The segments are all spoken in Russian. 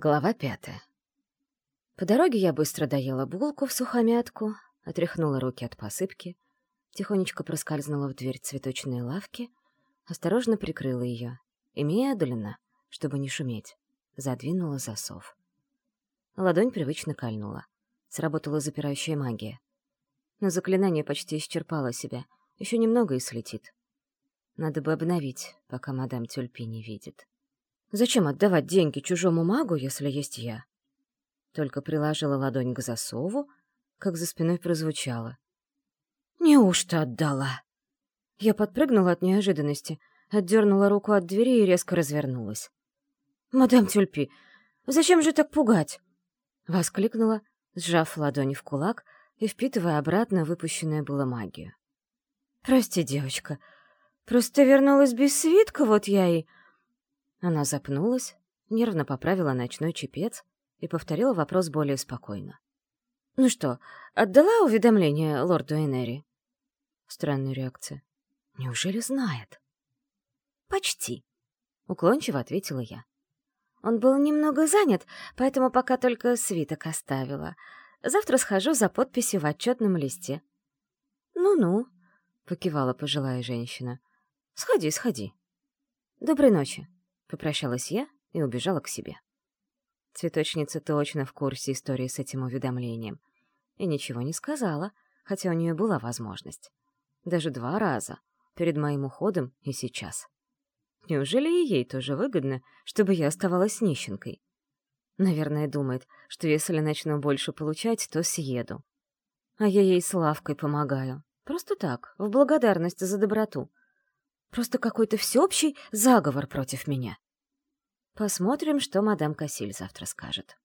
Глава пятая. По дороге я быстро доела булку в сухомятку, отряхнула руки от посыпки, тихонечко проскользнула в дверь цветочной лавки, осторожно прикрыла ее и медленно, чтобы не шуметь, задвинула засов. Ладонь привычно кольнула. Сработала запирающая магия. Но заклинание почти исчерпало себя. Еще немного и слетит. Надо бы обновить, пока мадам Тюльпи не видит. Зачем отдавать деньги чужому магу, если есть я? Только приложила ладонь к засову, как за спиной прозвучало. «Неужто отдала?» Я подпрыгнула от неожиданности, отдернула руку от двери и резко развернулась. «Мадам Тюльпи, зачем же так пугать?» Воскликнула, сжав ладони в кулак и впитывая обратно выпущенную было магию. «Прости, девочка, просто вернулась без свитка, вот я и...» Она запнулась, нервно поправила ночной чепец и повторила вопрос более спокойно. «Ну что, отдала уведомление лорду Энери?» Странная реакция. «Неужели знает?» «Почти», — уклончиво ответила я. Он был немного занят, поэтому пока только свиток оставила. Завтра схожу за подписью в отчетном листе. «Ну-ну», — покивала пожилая женщина. «Сходи, сходи». «Доброй ночи», Попрощалась я и убежала к себе. Цветочница точно в курсе истории с этим уведомлением. И ничего не сказала, хотя у нее была возможность. Даже два раза, перед моим уходом и сейчас. Неужели и ей тоже выгодно, чтобы я оставалась нищенкой? Наверное, думает, что если начну больше получать, то съеду. А я ей с лавкой помогаю. Просто так, в благодарность за доброту. Просто какой-то всеобщий заговор против меня. Посмотрим, что мадам Кассиль завтра скажет.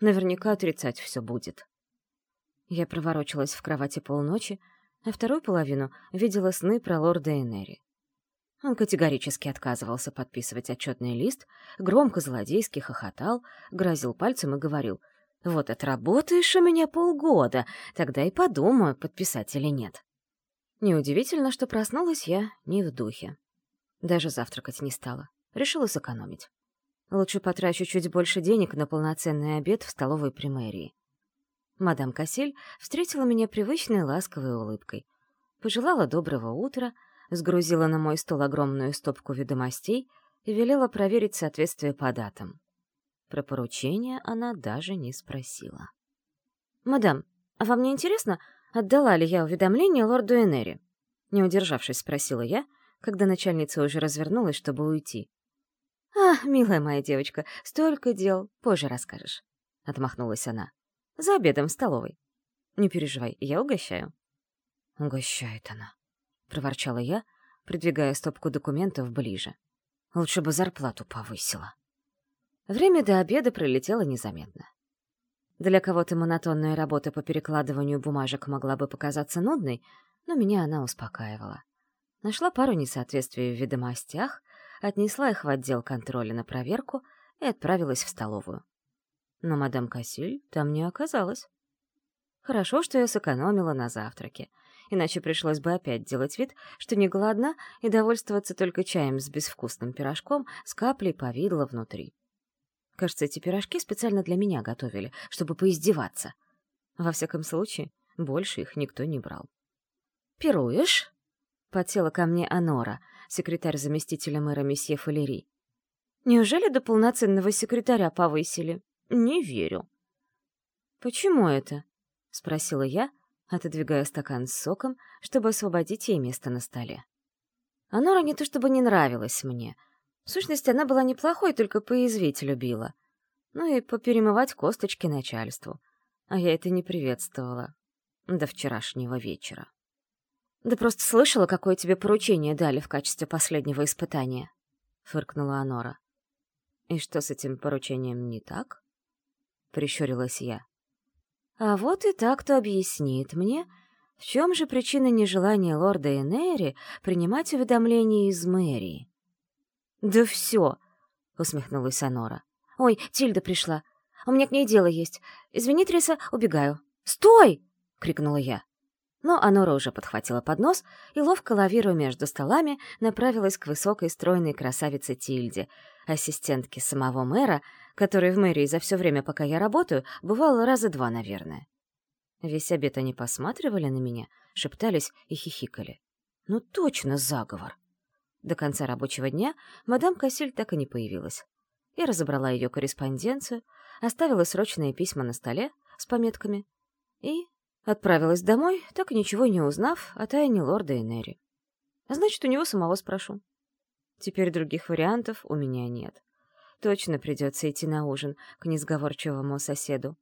Наверняка отрицать все будет. Я проворочилась в кровати полночи, а вторую половину видела сны про лорда Энери. Он категорически отказывался подписывать отчетный лист, громко злодейски хохотал, грозил пальцем и говорил, «Вот отработаешь у меня полгода, тогда и подумаю, подписать или нет». Неудивительно, что проснулась я не в духе. Даже завтракать не стала. Решила сэкономить. Лучше потрачу чуть больше денег на полноценный обед в столовой примерии. Мадам Кассель встретила меня привычной ласковой улыбкой. Пожелала доброго утра, сгрузила на мой стол огромную стопку ведомостей и велела проверить соответствие по датам. Про поручение она даже не спросила. «Мадам, а вам не интересно, отдала ли я уведомление лорду Энери?» Не удержавшись, спросила я, когда начальница уже развернулась, чтобы уйти. «А, милая моя девочка, столько дел, позже расскажешь», — отмахнулась она. «За обедом в столовой. Не переживай, я угощаю». «Угощает она», — проворчала я, придвигая стопку документов ближе. «Лучше бы зарплату повысила». Время до обеда пролетело незаметно. Для кого-то монотонная работа по перекладыванию бумажек могла бы показаться нудной, но меня она успокаивала. Нашла пару несоответствий в ведомостях, отнесла их в отдел контроля на проверку и отправилась в столовую. Но мадам Кассиль там не оказалась. Хорошо, что я сэкономила на завтраке, иначе пришлось бы опять делать вид, что не голодна и довольствоваться только чаем с безвкусным пирожком с каплей повидла внутри. Кажется, эти пирожки специально для меня готовили, чтобы поиздеваться. Во всяком случае, больше их никто не брал. «Пируешь?» — потела ко мне Анора, секретарь заместителя мэра месье Фалери. «Неужели до полноценного секретаря повысили? Не верю». «Почему это?» — спросила я, отодвигая стакан с соком, чтобы освободить ей место на столе. Анора не то чтобы не нравилась мне — в сущности, она была неплохой, только поязвить любила. Ну и поперемывать косточки начальству. А я это не приветствовала. До вчерашнего вечера. «Да просто слышала, какое тебе поручение дали в качестве последнего испытания», — фыркнула Анора. «И что с этим поручением не так?» — прищурилась я. «А вот и так-то объяснит мне, в чем же причина нежелания лорда Энери принимать уведомления из мэрии. «Да все!» — усмехнулась Анора. «Ой, Тильда пришла. У меня к ней дело есть. Извини, Триса, убегаю». «Стой!» — крикнула я. Но Анора уже подхватила поднос и, ловко лавируя между столами, направилась к высокой стройной красавице Тильде, ассистентке самого мэра, который в мэрии за все время, пока я работаю, бывал раза два, наверное. Весь обед они посматривали на меня, шептались и хихикали. Ну точно заговор. До конца рабочего дня мадам Кассиль так и не появилась. Я разобрала ее корреспонденцию, оставила срочные письма на столе с пометками и отправилась домой, так и ничего не узнав о тайне лорда Энери. А значит, у него самого спрошу. Теперь других вариантов у меня нет. Точно придется идти на ужин к несговорчивому соседу.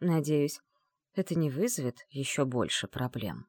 Надеюсь, это не вызовет еще больше проблем.